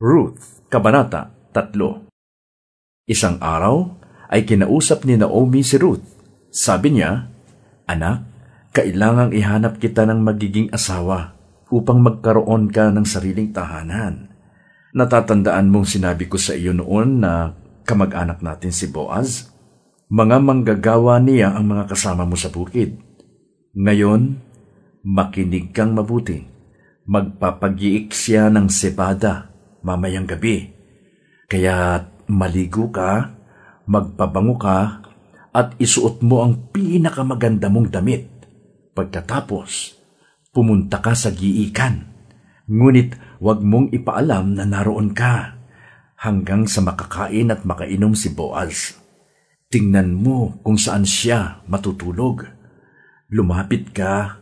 Ruth, Kabanata 3 Isang araw ay kinausap ni Naomi si Ruth. Sabi niya, Anak, kailangang ihanap kita ng magiging asawa upang magkaroon ka ng sariling tahanan. Natatandaan mong sinabi ko sa iyo noon na kamag-anak natin si Boaz? Mga manggagawa niya ang mga kasama mo sa bukid. Ngayon, makinig kang mabuti. Magpapagiik siya ng sebada mamayang gabi. Kaya maligo ka, magpabango ka, at isuot mo ang pinakamaganda mong damit. Pagkatapos, pumunta ka sa giikan. Ngunit huwag mong ipaalam na naroon ka hanggang sa makakain at makainom si Boaz. Tingnan mo kung saan siya matutulog. Lumapit ka,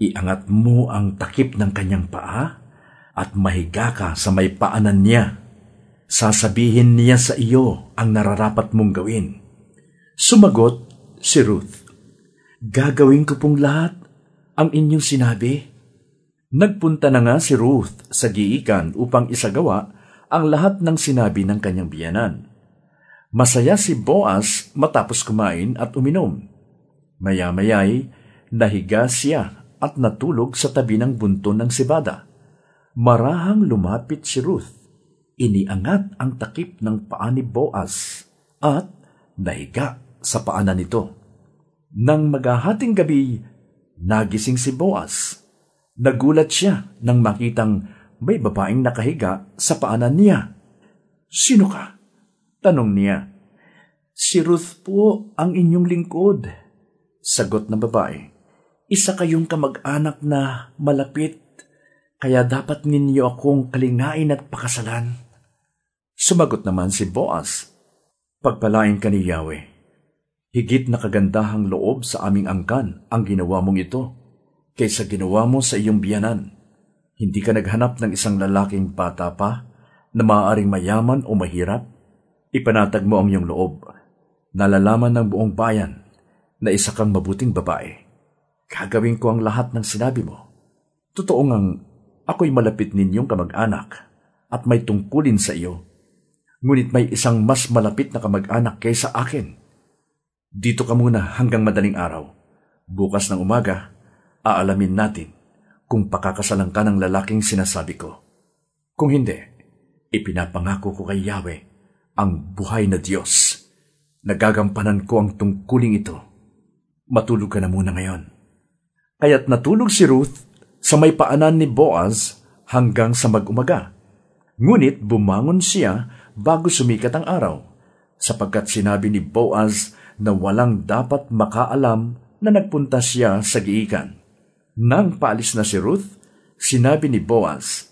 iangat mo ang takip ng kanyang paa at mahiga ka sa may paanan niya. Sasabihin niya sa iyo ang nararapat mong gawin. Sumagot si Ruth, Gagawin ko pong lahat ang inyong sinabi. Nagpunta na nga si Ruth sa giikan upang isagawa ang lahat ng sinabi ng kanyang biyanan. Masaya si Boaz matapos kumain at uminom. Maya-mayay, nahiga siya at natulog sa tabi ng bunto ng sibada. Marahang lumapit si Ruth. Iniangat ang takip ng paa ni Boaz at nahiga sa paanan nito. Nang maghahating gabi, nagising si Boaz. Nagulat siya nang makitang may babaeng nakahiga sa paanan niya. Sino ka? Tanong niya. Si Ruth po ang inyong lingkod. Sagot ng babae. Isa kayong kamag-anak na malapit, kaya dapat ninyo akong kalingain at pakasalan. Sumagot naman si Boaz. Pagpalain ka ni Yahweh. Higit na kagandahang loob sa aming angkan ang ginawa mong ito, kaysa ginawa mo sa iyong biyanan. Hindi ka naghanap ng isang lalaking bata pa na maaaring mayaman o mahirap? Ipanatag mo ang iyong loob. Nalalaman ng buong bayan na isa kang mabuting babae. Gagawin ko ang lahat ng sinabi mo. Totoo ngang ako'y malapit ninyong kamag-anak at may tungkulin sa iyo. Ngunit may isang mas malapit na kamag-anak kaysa akin. Dito ka muna hanggang madaling araw. Bukas ng umaga, aalamin natin kung pakakasalan ka ng lalaking sinasabi ko. Kung hindi, ipinapangako ko kay Yahweh ang buhay na Diyos. Nagagampanan ko ang tungkuling ito. Matulog ka na muna ngayon. Kaya't natulog si Ruth sa may paanan ni Boaz hanggang sa mag-umaga. Ngunit bumangon siya bago sumikat ang araw, sapagkat sinabi ni Boaz na walang dapat makaalam na nagpunta siya sa giikan. Nang paalis na si Ruth, sinabi ni Boaz,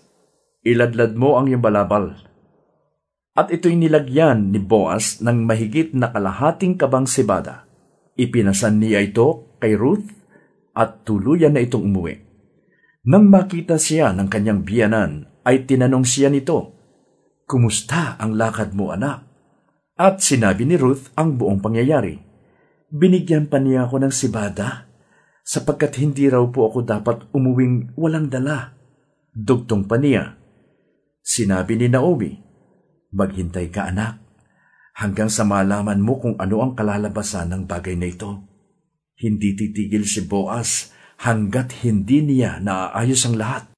Iladlad mo ang iyong balabal. At ito'y nilagyan ni Boaz ng mahigit na kalahating kabang sibada. Ipinasan niya ito kay Ruth at tuluyan na itong umuwi. Nang makita siya ng kanyang biyanan, ay tinanong siya nito, Kumusta ang lakad mo, anak? At sinabi ni Ruth ang buong pangyayari. Binigyan pa niya ako ng sibada, sapagkat hindi raw po ako dapat umuwing walang dala. Dugtong pa niya. Sinabi ni Naomi, Maghintay ka anak, hanggang sa malaman mo kung ano ang kalalabasan ng bagay na ito. Hindi titigil si Boaz hanggat hindi niya naaayos ang lahat.